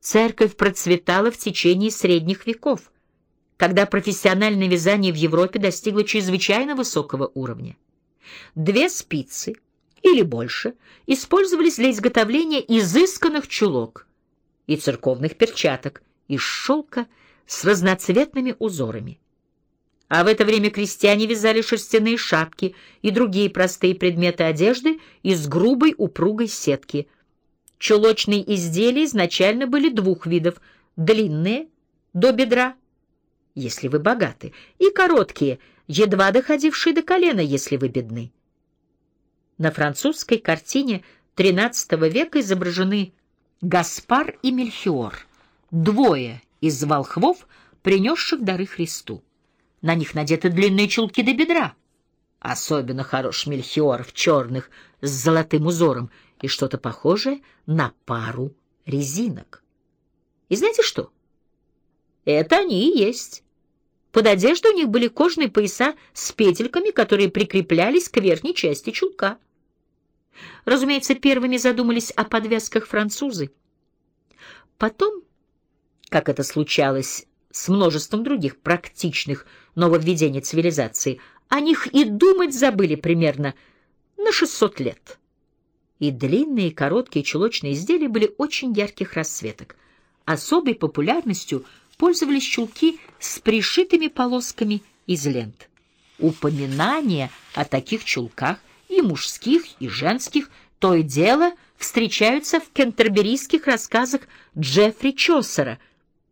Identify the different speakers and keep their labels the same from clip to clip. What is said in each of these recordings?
Speaker 1: Церковь процветала в течение средних веков, когда профессиональное вязание в Европе достигло чрезвычайно высокого уровня. Две спицы или больше использовались для изготовления изысканных чулок и церковных перчаток из шелка с разноцветными узорами. А в это время крестьяне вязали шерстяные шапки и другие простые предметы одежды из грубой упругой сетки. Чулочные изделия изначально были двух видов — длинные, до бедра, если вы богаты, и короткие, едва доходившие до колена, если вы бедны. На французской картине XIII века изображены Гаспар и Мельхиор, двое из волхвов, принесших дары Христу. На них надеты длинные чулки до бедра. Особенно хорош Мельхиор в черных с золотым узором и что-то похожее на пару резинок. И знаете что? Это они и есть. Под одеждой у них были кожаные пояса с петельками, которые прикреплялись к верхней части чулка. Разумеется, первыми задумались о подвязках французы. Потом, как это случалось с множеством других практичных нововведений цивилизации, о них и думать забыли примерно на 600 лет. И длинные короткие чулочные изделия были очень ярких расцветок. Особой популярностью пользовались чулки с пришитыми полосками из лент. Упоминания о таких чулках и мужских, и женских то и дело встречаются в кентерберийских рассказах Джеффри Чосера,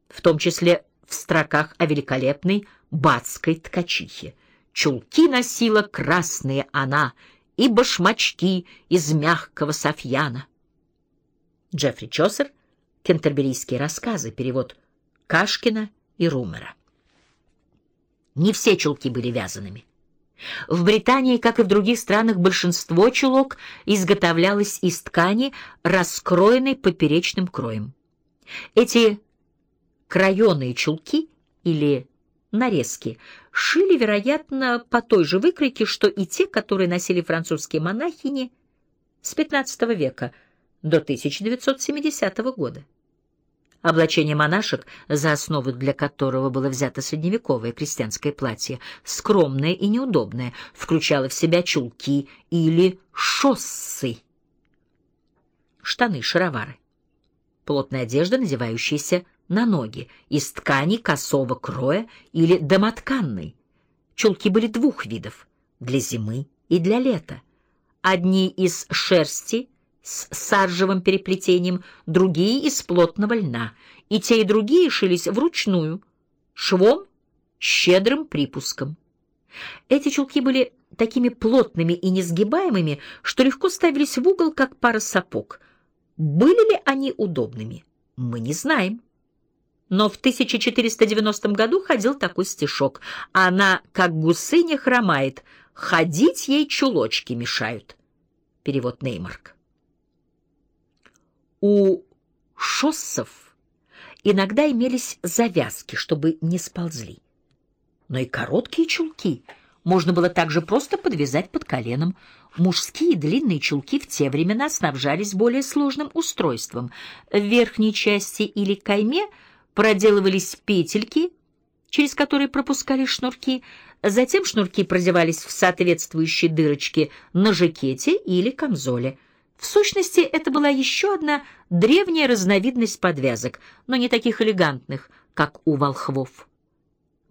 Speaker 1: в том числе в строках о великолепной бацкой ткачихе. Чулки носила красные она и башмачки из мягкого софьяна. Джеффри Чосер, Кентерберийские рассказы, перевод Кашкина и Румера. Не все чулки были вязаными. В Британии, как и в других странах, большинство чулок изготовлялось из ткани, раскроенной поперечным кроем. Эти краеные чулки или нарезки шили, вероятно, по той же выкройке, что и те, которые носили французские монахини с XV века до 1970 года. Облачение монашек, за основу для которого было взято средневековое крестьянское платье, скромное и неудобное, включало в себя чулки или шоссы, штаны, шаровары. Плотная одежда, надевающаяся на ноги, из ткани косого кроя или домотканной. Чулки были двух видов — для зимы и для лета. Одни из шерсти с саржевым переплетением, другие из плотного льна. И те, и другие шились вручную, швом, щедрым припуском. Эти чулки были такими плотными и несгибаемыми, что легко ставились в угол, как пара сапог. Были ли они удобными, мы не знаем. Но в 1490 году ходил такой стишок. Она, как гусыня, хромает, ходить ей чулочки мешают. Перевод Неймарк. У шоссов иногда имелись завязки, чтобы не сползли. Но и короткие чулки можно было также просто подвязать под коленом. Мужские длинные чулки в те времена снабжались более сложным устройством. В верхней части или кайме – проделывались петельки, через которые пропускали шнурки, затем шнурки продевались в соответствующие дырочки на жакете или камзоле. В сущности, это была еще одна древняя разновидность подвязок, но не таких элегантных, как у волхвов.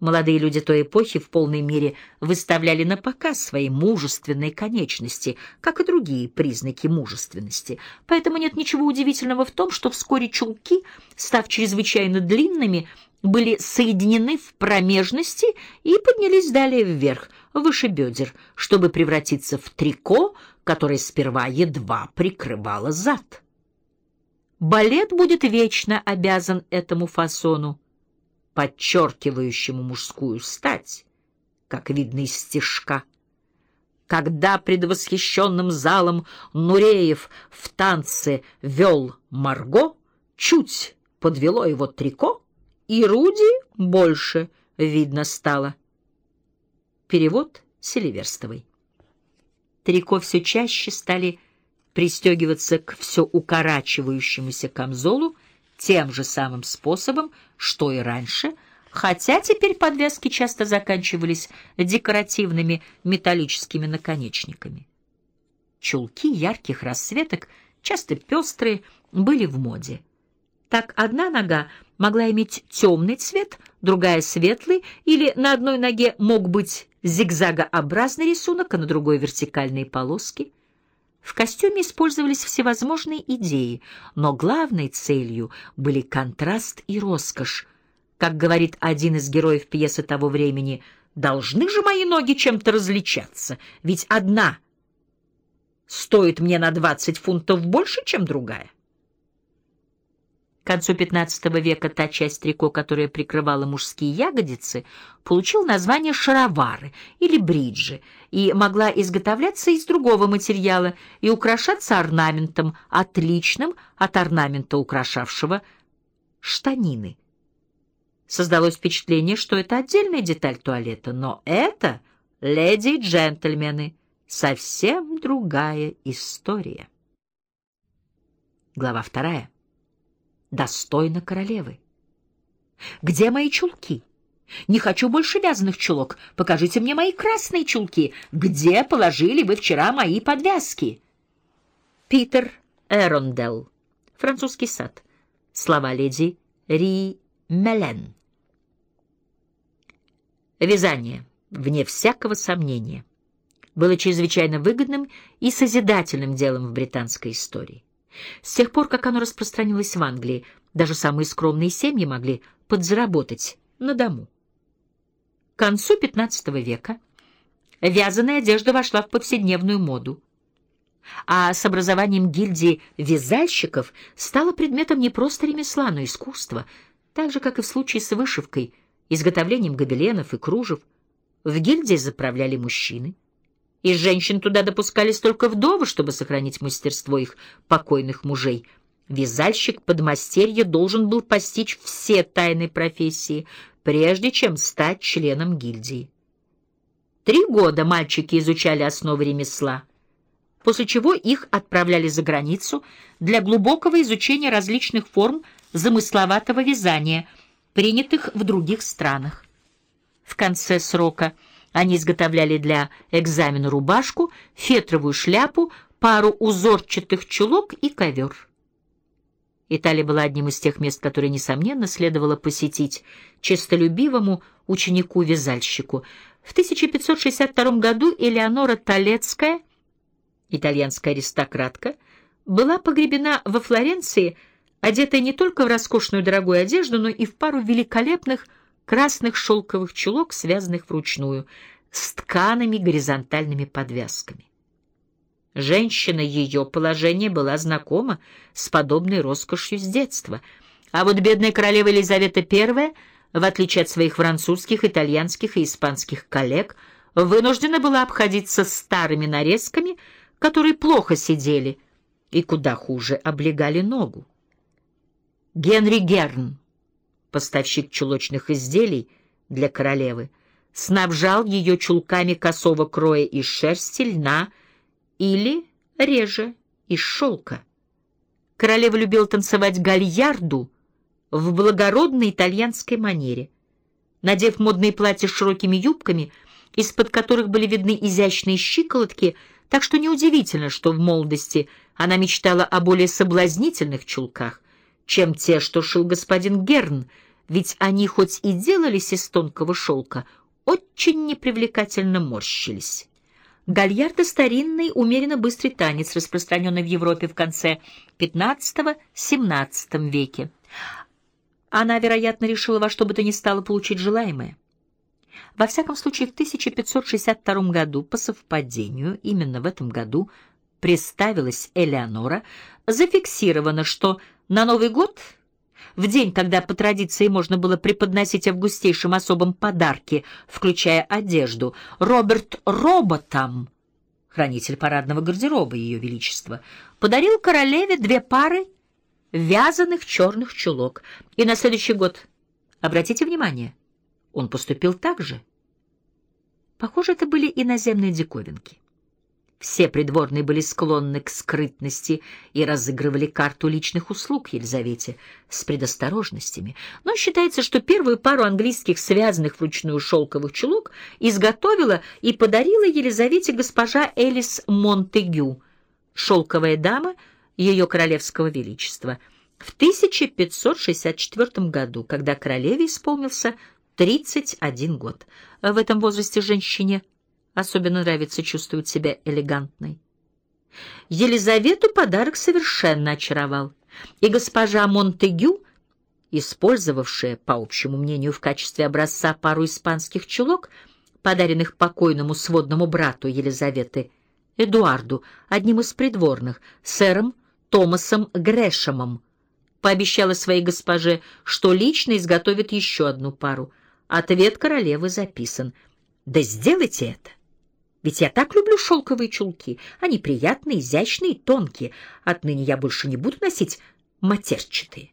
Speaker 1: Молодые люди той эпохи в полной мере выставляли на показ свои мужественные конечности, как и другие признаки мужественности. Поэтому нет ничего удивительного в том, что вскоре чулки, став чрезвычайно длинными, были соединены в промежности и поднялись далее вверх, выше бедер, чтобы превратиться в трико, которое сперва едва прикрывало зад. Балет будет вечно обязан этому фасону подчеркивающему мужскую стать, как видно из стишка. Когда пред восхищенным залом Нуреев в танце вел Марго, чуть подвело его трико, и Руди больше видно стало. Перевод Селиверстовой. Трико все чаще стали пристегиваться к все укорачивающемуся камзолу тем же самым способом, что и раньше, хотя теперь подвязки часто заканчивались декоративными металлическими наконечниками. Чулки ярких расцветок, часто пестрые, были в моде. Так одна нога могла иметь темный цвет, другая — светлый, или на одной ноге мог быть зигзагообразный рисунок, а на другой — вертикальные полоски. В костюме использовались всевозможные идеи, но главной целью были контраст и роскошь. Как говорит один из героев пьесы того времени, «Должны же мои ноги чем-то различаться, ведь одна стоит мне на двадцать фунтов больше, чем другая». К концу XV века та часть трико, которая прикрывала мужские ягодицы, получил название шаровары или бриджи и могла изготовляться из другого материала и украшаться орнаментом, отличным от орнамента, украшавшего штанины. Создалось впечатление, что это отдельная деталь туалета, но это, леди и джентльмены, совсем другая история. Глава вторая достойна королевы. Где мои чулки? Не хочу больше вязаных чулок. Покажите мне мои красные чулки. Где положили вы вчера мои подвязки? Питер Эрондел. Французский сад. Слова леди Ри Мелен. Вязание, вне всякого сомнения, было чрезвычайно выгодным и созидательным делом в британской истории. С тех пор, как оно распространилось в Англии, даже самые скромные семьи могли подзаработать на дому. К концу XV века вязаная одежда вошла в повседневную моду, а с образованием гильдии вязальщиков стала предметом не просто ремесла, но искусства, так же, как и в случае с вышивкой, изготовлением гобеленов и кружев. В гильдии заправляли мужчины. Из женщин туда допускались только вдовы, чтобы сохранить мастерство их покойных мужей. Вязальщик подмастерья должен был постичь все тайны профессии, прежде чем стать членом гильдии. Три года мальчики изучали основы ремесла, после чего их отправляли за границу для глубокого изучения различных форм замысловатого вязания, принятых в других странах. В конце срока – они изготовляли для экзамена рубашку, фетровую шляпу, пару узорчатых чулок и ковер. Италия была одним из тех мест, которые, несомненно, следовало посетить честолюбивому ученику-вязальщику. В 1562 году Элеонора Толецкая, итальянская аристократка, была погребена во Флоренции, одетая не только в роскошную дорогую одежду, но и в пару великолепных красных шелковых чулок, связанных вручную, с ткаными горизонтальными подвязками. Женщина ее положения была знакома с подобной роскошью с детства, а вот бедная королева Елизавета I, в отличие от своих французских, итальянских и испанских коллег, вынуждена была обходиться старыми нарезками, которые плохо сидели и куда хуже облегали ногу. Генри Герн поставщик чулочных изделий для королевы, снабжал ее чулками косого кроя из шерсти, льна или, реже, из шелка. Королева любила танцевать гальярду в благородной итальянской манере. Надев модные платья с широкими юбками, из-под которых были видны изящные щиколотки, так что неудивительно, что в молодости она мечтала о более соблазнительных чулках, чем те, что шил господин Герн, ведь они хоть и делались из тонкого шелка, очень непривлекательно морщились. Гальярда — старинный, умеренно быстрый танец, распространенный в Европе в конце XV-XVII веке. Она, вероятно, решила во что бы то ни стало получить желаемое. Во всяком случае, в 1562 году, по совпадению, именно в этом году, представилась Элеонора, зафиксировано, что на Новый год, в день, когда по традиции можно было преподносить августейшим особым подарки, включая одежду, Роберт Роботам, хранитель парадного гардероба Ее Величества, подарил королеве две пары вязаных черных чулок. И на следующий год, обратите внимание, он поступил так же. Похоже, это были иноземные диковинки. Все придворные были склонны к скрытности и разыгрывали карту личных услуг Елизавете с предосторожностями. Но считается, что первую пару английских связанных вручную шелковых чулок изготовила и подарила Елизавете госпожа Элис Монтегю, шелковая дама ее королевского величества, в 1564 году, когда королеве исполнился 31 год. В этом возрасте женщине – Особенно нравится чувствовать себя элегантной. Елизавету подарок совершенно очаровал, и госпожа Монтегю, использовавшая, по общему мнению, в качестве образца пару испанских чулок, подаренных покойному сводному брату Елизаветы, Эдуарду, одним из придворных, сэром Томасом Грэшемом, пообещала своей госпоже, что лично изготовит еще одну пару. Ответ королевы записан. «Да сделайте это!» Ведь я так люблю шелковые чулки. Они приятные, изящные, тонкие. Отныне я больше не буду носить матерчатые.